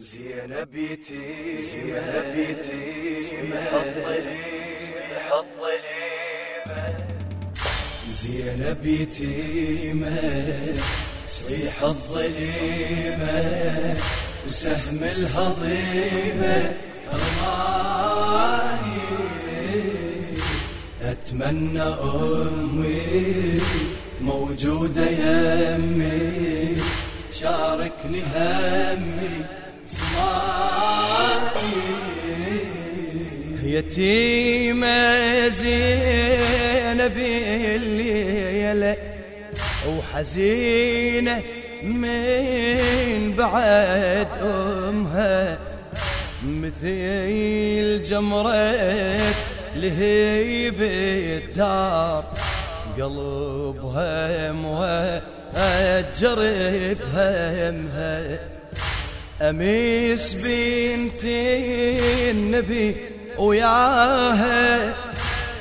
زينب يتيمة زينب حط زينب يتيمة صيح الظليمة وسهم الهضيمة حرماني أتمنى أمي موجودة يمي تشاركني همي. يتيمة زينب الليلة وحزينة من بعد أمها مثل جمرة لهيب الدار قلبها مهجر بهمها. أميس بنت النبي وياها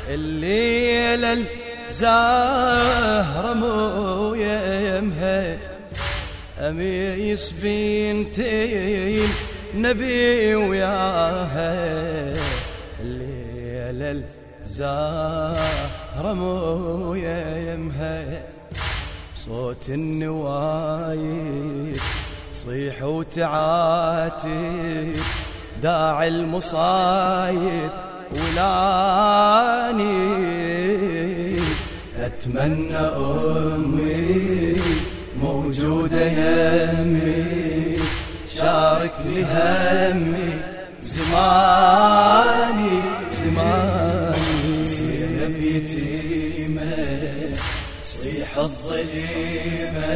الليلة الزهرة مو يمها أميس بنت النبي وياها الليلة الزهرة مو يمها صوت النوايب صيح وتعاتي داعي المصايب ولاني أتمنى أمي موجودة يمي شاركني همي زماني زماني زينب يتيمة تصيح الظليمة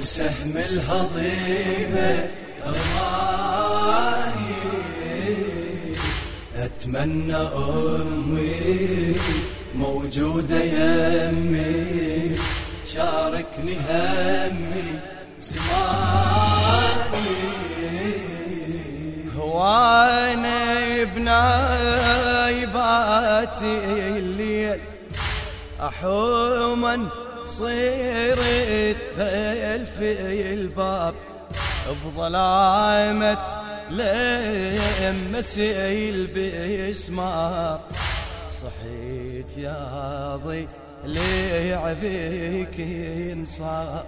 وسهم الهضيمة رماني. أتمنى أمي موجودة يمي شاركني همي زماني وأنا بنايباتي الليل احوما صيرت خلف الباب بظلامة لما سيل باسمار صحيت يا ضي لعبك ينصار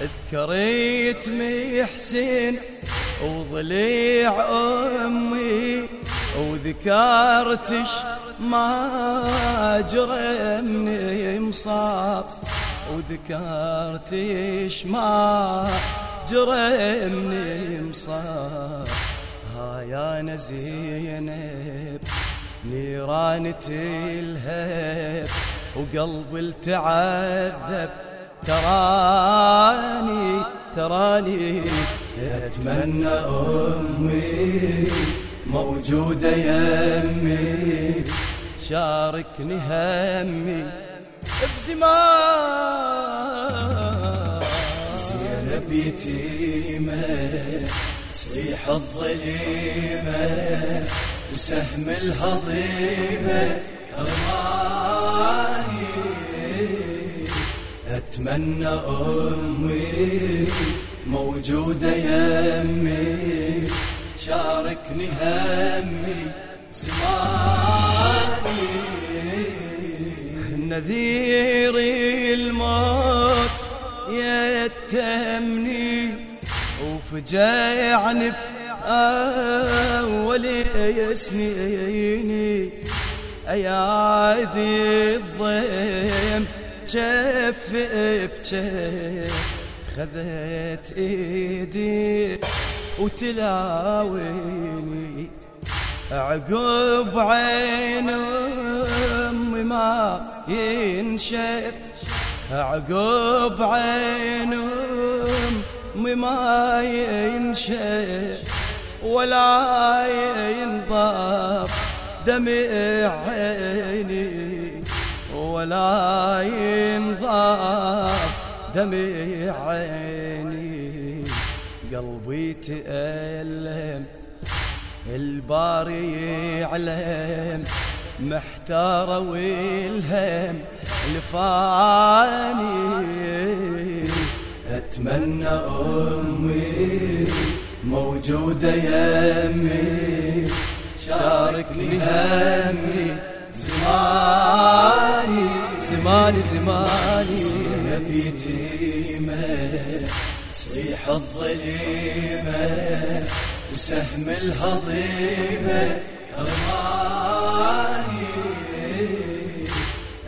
ذكريت محسن وضليع أمي وذكرتش ما جرى من مصاب وذكرتش ما جرى من مصاب هاي أنا زينب نيران تلهب وقلب التعذب. تراني تراني أتمنى أمي موجودة يمي. شاركني همي بزمان. زينب يتيمة تصيح الظليمة وسهم الهضيمة حرماني أتمنى أمي موجودة يمي شاركني همي زماني نذير الموت يتمني وفجعني بأول سنيني أيادي الضيم جف بجف خذت إيدي وتلاويني. عقب عين أمي ما ينشف. عقب عين أمي ما ينشف ولا ينضاب دمع عيني ولا ينضاب دمع عيني. قلبي تألم الباري يعلم محتار والهم لفاني أتمنى أمي موجودة يمي شاركني همي. زماني زماني زماني تصيح الظليمة وسهم الهضيمة. رماني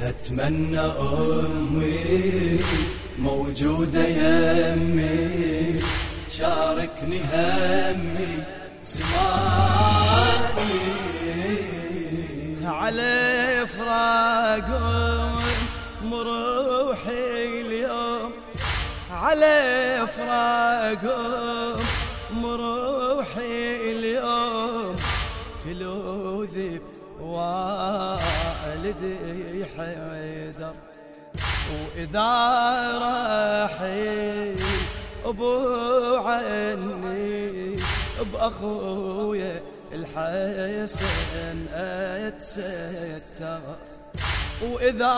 أتمنى أمي موجودة يمي شاركني همي زماني على فراق مروحي اليوم. على فراق مروحي اليوم. تلوذي والدي حيدر. وإذا راحي أبو عني بأخويا الحسن أتستر. وإذا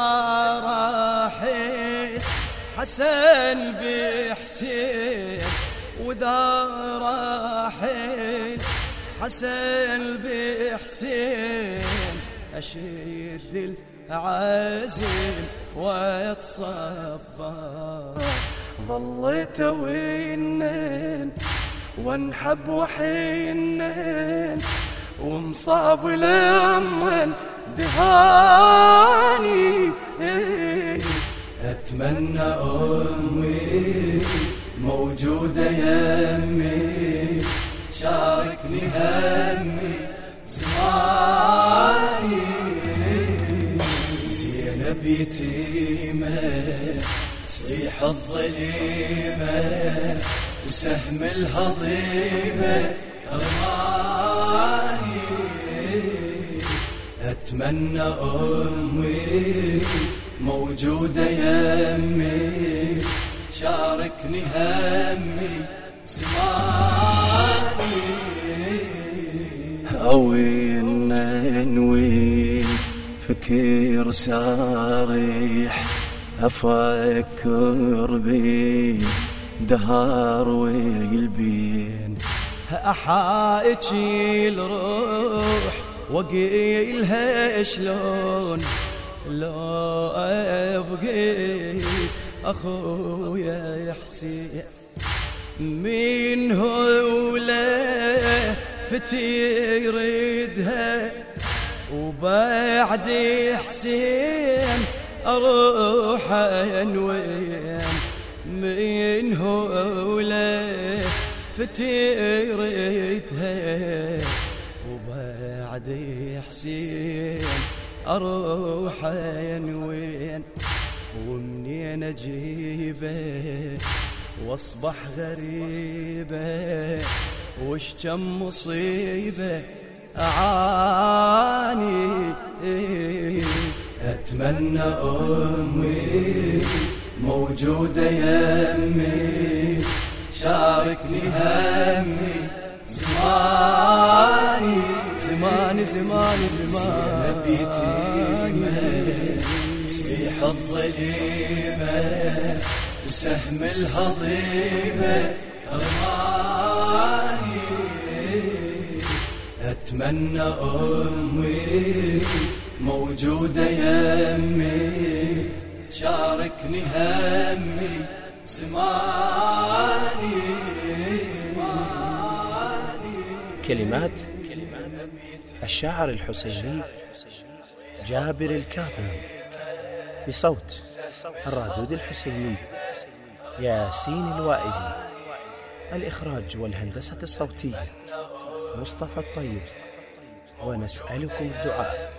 راحي حسن بحسين. وإذا راحي حسن بحسين. أشد العزيم واتصبر ظليت وينين وانحب وحنين ومصاب لمن دهاني. أتمنى أمي موجودة يمي شاركني همي زماني زينب يتيمه تصيح الظليمة وسهم الهضيمة. رماني أتمنى أمي موجودة يمي شاركني همي زماني نوين فكر صريح أفكر بي دهار ويلبين أحاكي الروح وقيلها شلون؟ لو أفقي أخويا يحسين من هو له فتي يريدها؟ وبعد حسين أروح وين من هوله فتيرتها. وبعد حسين أروح وين ومنين اجيبه وأصبح غريبة. وش كم مصيبة. أعاني. أتمنى أمي موجودة يمي. شاركني همي. زماني زماني زماني زماني. نبيتي تسبيح الظليمة وسهم الهضيمة. أتمنى أمي موجودة يمي شاركني همي زماني كلمات الشاعر الحسيني جابر الكاظمي بصوت الرادود الحسيني ياسين الوائزي. الإخراج والهندسة الصوتية. مصطفى الطيب ونسألكم الدعاء.